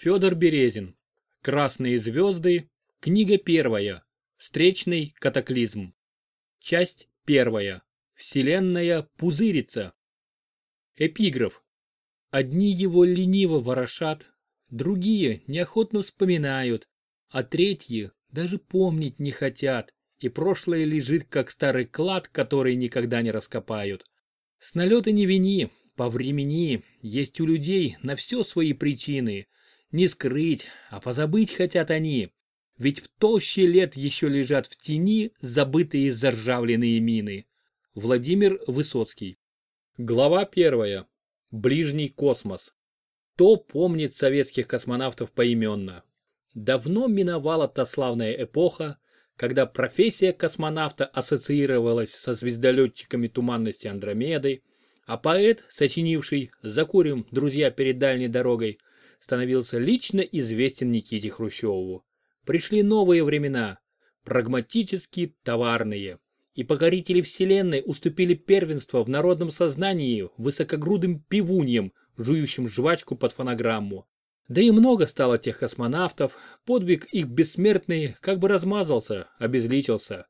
Федор Березин. Красные звезды. Книга первая. Встречный катаклизм. Часть первая. Вселенная пузырится. Эпиграф. Одни его лениво ворошат, другие неохотно вспоминают, а третьи даже помнить не хотят, и прошлое лежит как старый клад, который никогда не раскопают. С налета не вини, по времени есть у людей на все свои причины. Не скрыть, а позабыть хотят они. Ведь в толще лет еще лежат в тени забытые заржавленные мины. Владимир Высоцкий. Глава первая. Ближний космос. Кто помнит советских космонавтов поименно? Давно миновала та славная эпоха, когда профессия космонавта ассоциировалась со звездолетчиками туманности Андромеды, а поэт, сочинивший «Закурим, друзья, перед дальней дорогой», становился лично известен Никите Хрущеву. Пришли новые времена, прагматически товарные, и покорители вселенной уступили первенство в народном сознании высокогрудым пивуньям, жующим жвачку под фонограмму. Да и много стало тех космонавтов, подвиг их бессмертный как бы размазался, обезличился.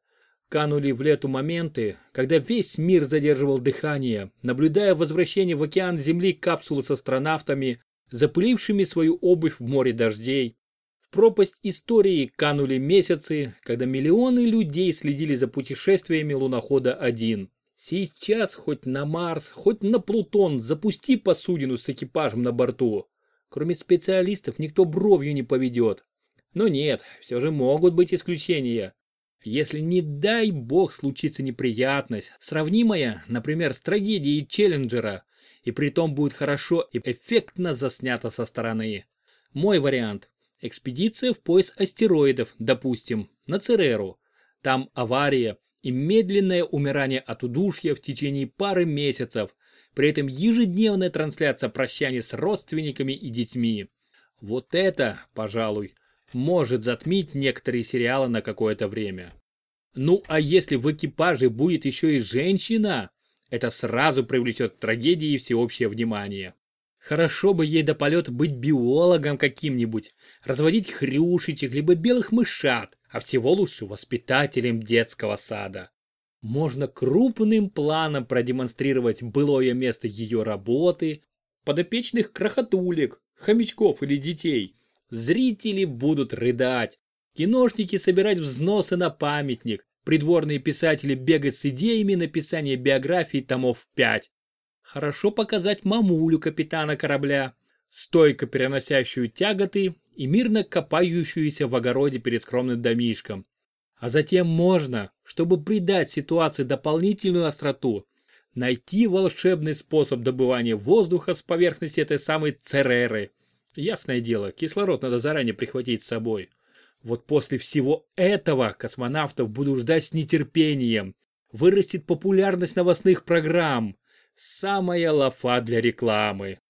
Канули в лету моменты, когда весь мир задерживал дыхание, наблюдая возвращение в океан Земли капсулы с астронавтами, запылившими свою обувь в море дождей. В пропасть истории канули месяцы, когда миллионы людей следили за путешествиями лунохода-1. Сейчас хоть на Марс, хоть на Плутон запусти посудину с экипажем на борту. Кроме специалистов никто бровью не поведет. Но нет, все же могут быть исключения. Если не дай бог случится неприятность, сравнимая, например, с трагедией Челленджера, и при том будет хорошо и эффектно заснято со стороны. Мой вариант. Экспедиция в пояс астероидов, допустим, на Цереру. Там авария и медленное умирание от удушья в течение пары месяцев, при этом ежедневная трансляция прощания с родственниками и детьми. Вот это, пожалуй, может затмить некоторые сериалы на какое-то время. Ну а если в экипаже будет еще и женщина, это сразу привлечет к трагедии всеобщее внимание. Хорошо бы ей до полета быть биологом каким-нибудь, разводить хрюшечек, либо белых мышат, а всего лучше воспитателем детского сада. Можно крупным планом продемонстрировать былое место ее работы, подопечных крохотулек, хомячков или детей – Зрители будут рыдать, киношники собирать взносы на памятник, придворные писатели бегать с идеями написания биографий томов 5. Хорошо показать мамулю капитана корабля, стойко переносящую тяготы и мирно копающуюся в огороде перед скромным домишком. А затем можно, чтобы придать ситуации дополнительную остроту, найти волшебный способ добывания воздуха с поверхности этой самой Цереры – Ясное дело, кислород надо заранее прихватить с собой. Вот после всего этого космонавтов буду ждать с нетерпением. Вырастет популярность новостных программ. Самая лафа для рекламы.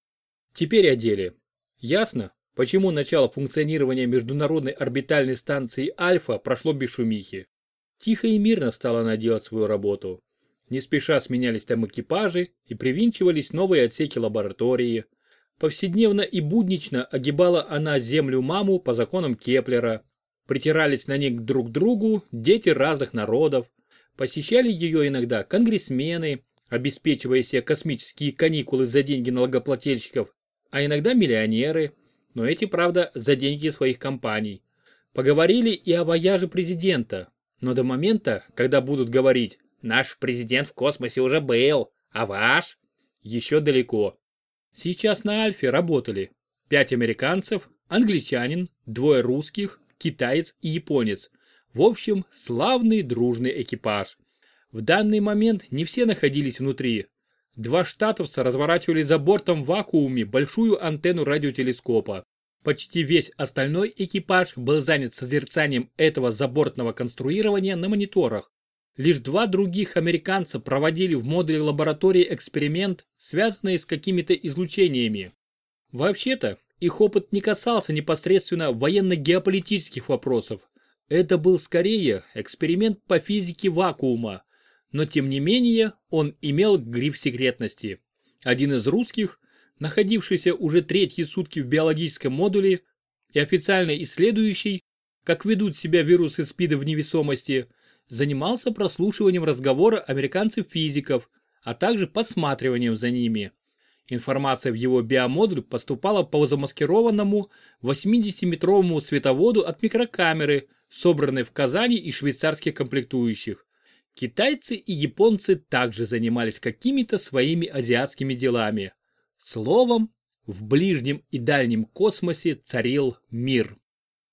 Теперь о деле. Ясно, почему начало функционирования Международной орбитальной станции Альфа прошло без шумихи. Тихо и мирно стала она делать свою работу. Не спеша сменялись там экипажи и привинчивались новые отсеки лаборатории – Повседневно и буднично огибала она землю-маму по законам Кеплера. Притирались на ней друг к другу дети разных народов. Посещали ее иногда конгрессмены, обеспечивая себе космические каникулы за деньги налогоплательщиков, а иногда миллионеры, но эти, правда, за деньги своих компаний. Поговорили и о вояже президента, но до момента, когда будут говорить «наш президент в космосе уже был, а ваш?» еще далеко. Сейчас на Альфе работали пять американцев, англичанин, двое русских, китаец и японец. В общем, славный дружный экипаж. В данный момент не все находились внутри. Два штатовца разворачивали за бортом в вакууме большую антенну радиотелескопа. Почти весь остальной экипаж был занят созерцанием этого забортного конструирования на мониторах. Лишь два других американца проводили в модуле лаборатории эксперимент, связанный с какими-то излучениями. Вообще-то, их опыт не касался непосредственно военно-геополитических вопросов. Это был скорее эксперимент по физике вакуума, но тем не менее он имел гриф секретности. Один из русских, находившийся уже третьи сутки в биологическом модуле и официально исследующий, как ведут себя вирусы СПИДа в невесомости, занимался прослушиванием разговора американцев-физиков, а также подсматриванием за ними. Информация в его биомодуль поступала по замаскированному 80-метровому световоду от микрокамеры, собранной в Казани и швейцарских комплектующих. Китайцы и японцы также занимались какими-то своими азиатскими делами. Словом, в ближнем и дальнем космосе царил мир.